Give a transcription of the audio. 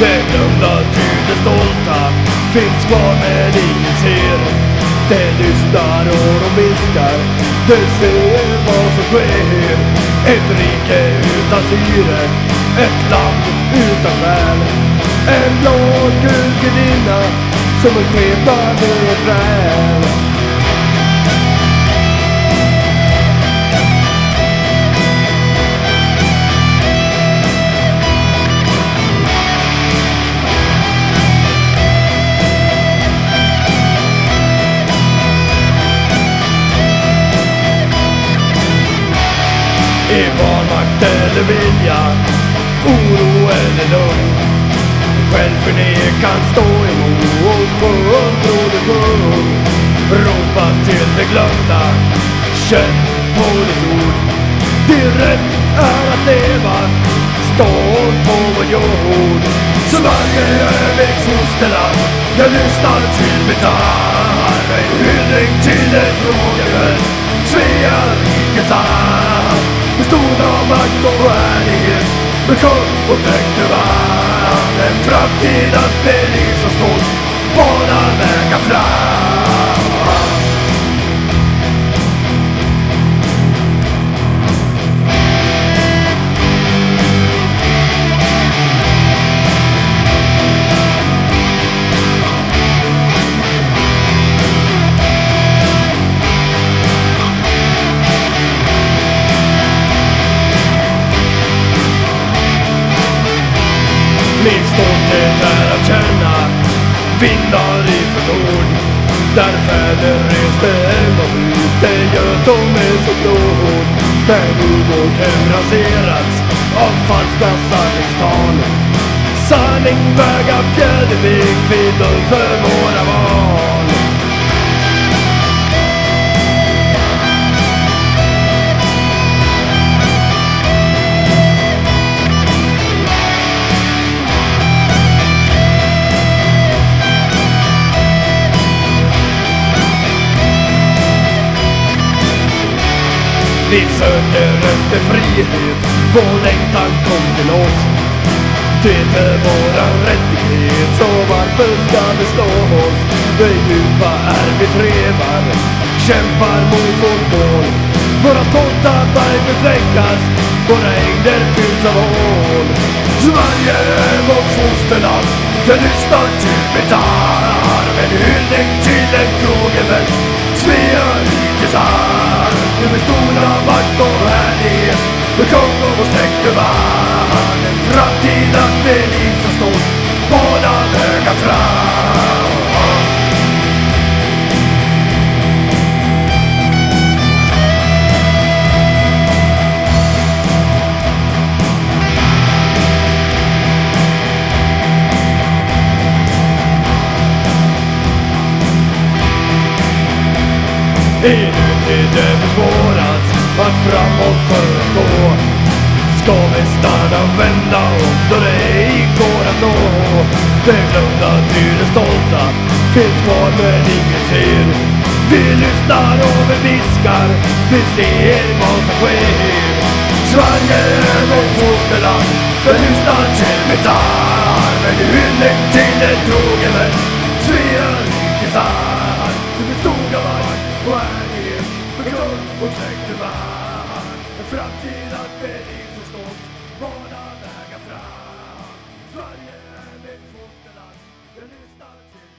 Det glömda till det stolta finns kvar men ingen ser Det lyssnar och de viskar de ser vad som sker. Ett rike utan syre. Ett land utan själ. En blå gudinna som en skepnad med ett träd. I vanmakt eller vilja, oro eller lugn. Självförnekan stå emot på broder. Ropa till det glömda, känn på ditt ord. Din rätt är att leva, stolt på vår jord. Så varje ögonblicks fosterland, jag lyssnar till mitt arv. En hyllning till ett frågevän, Svea rikes arv bestod av makt och värdighet med kung och dräkt vann En framtid att bli stolt banar vägar fram. Min stolthet är att känna vindar i nord Där fäder reste hem och lyste göt och med så blod Där vårt hem raserats av falska sanningstal. Sanning väga fjäder Vi söker efter frihet, vår längtan kom till oss Det är våran rättighet, så varför ska vi slå oss? Det djupa är vi trevar, kämpar mot vårt mål. Våra stolta berg befläckas, våra ängder fylls av hål. Sverige är vårt fosterland, jag lyssnar till mitt En hyllning till en kung. Du makt och härlighet med kung och vår släkt vann En framtid att med liv så stort, båda vägar fram. Inuti det försvåras att framåt förstå. Ska vi stanna vända om då det ej går att nå? Det glömda till det stolta finns kvar men ingen ser. Vi lyssnar och vi viskar, vi ser vad som sker. Sverige är vårt fosterland, vi lyssnar till metall Men hyllning till en trogen vägar fram Sverige